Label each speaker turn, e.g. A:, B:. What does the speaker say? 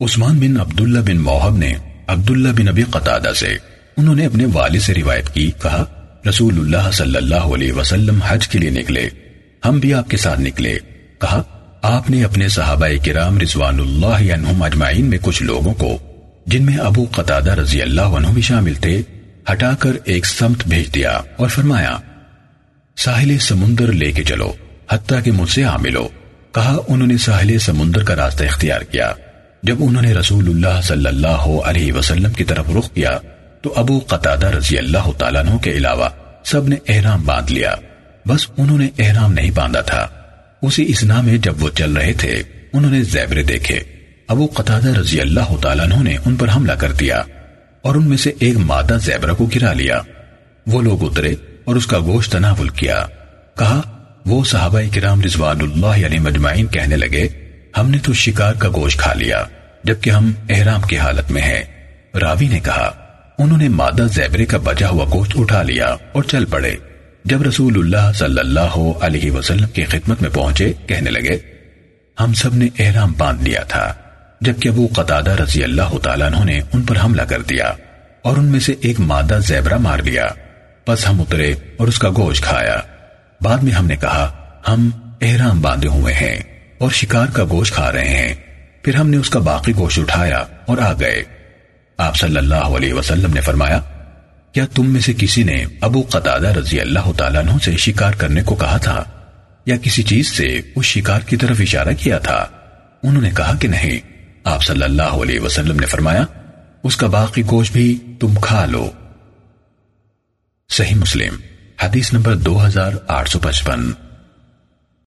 A: عثمان بن عبداللہ بن موہب نے عبداللہ بن ابی قطادہ سے انہوں نے اپنے والد سے روایت کی، کہا، رسول اللہ صلی اللہ علیہ وسلم حج کے لیے نکلے، ہم بھی آپ کے ساتھ نکلے۔ کہا، آپ نے اپنے صحابہ کرام رضوان اللہ عنہم اجمعین میں کچھ لوگوں کو، جن میں ابو قطادہ رضی اللہ عنہ بھی شامل تھے، ہٹا کر ایک سمت بھیج دیا اور فرمایا، ساحل سمندر لے کے چلو، حتیٰ کہ مجھ سے آ ملو۔ کہا، انہوں نے ساحل سمندر کا راستہ اختیار کیا۔ جب انہوں نے رسول اللہ صلی اللہ علیہ وسلم کی طرف رخ کیا تو ابو قطادہ رضی اللہ تعالیٰ عنہ کے علاوہ سب نے احرام باندھ لیا۔ بس انہوں نے احرام نہیں باندھا تھا۔ اسی اسنا میں جب وہ چل رہے تھے، انہوں نے زیبرے دیکھے۔ ابو قطادہ رضی اللہ تعالیٰ عنہ نے ان پر حملہ کر دیا اور ان میں سے ایک مادہ زیبرہ کو گرا لیا۔ وہ لوگ اترے اور اس کا گوشت تناول کیا۔ کہا، وہ صحابہ کرام رضوان اللہ یعنی مجمعین کہنے لگے ہم نے تو شکار کا گوشت کھا لیا، جبکہ ہم احرام کی حالت میں ہیں۔ راوی نے کہا، انہوں نے مادہ زیبرے کا بجا ہوا گوشت اٹھا لیا اور چل پڑے۔ جب رسول اللہ صلی اللہ علیہ وسلم کی خدمت میں پہنچے، کہنے لگے، ہم سب نے احرام باندھ لیا تھا، جبکہ ابو قطادہ رضی اللہ تعالیٰ عنہ نے ان پر حملہ کر دیا اور ان میں سے ایک مادہ زیبرہ مار لیا۔ پس ہم اترے اور اس کا گوشت کھایا۔ بعد میں ہم نے کہا، ہم احرام باندھے ہوئے ہیں۔ اور شکار کا گوشت کھا رہے ہیں۔ پھر ہم نے اس کا باقی گوشت اٹھایا اور آ گئے۔ آپ صلی اللہ علیہ وسلم نے فرمایا، کیا تم میں سے کسی نے ابو قطادہ رضی اللہ تعالیٰ عنہ سے شکار کرنے کو کہا تھا؟ یا کسی چیز سے اس شکار کی طرف اشارہ کیا تھا؟ انہوں نے کہا کہ نہیں۔ آپ صلی اللہ علیہ وسلم نے فرمایا، اس کا باقی گوشت بھی تم کھا لو۔ صحیح مسلم، حدیث نمبر دو ہزار آٹھ سو پچپن۔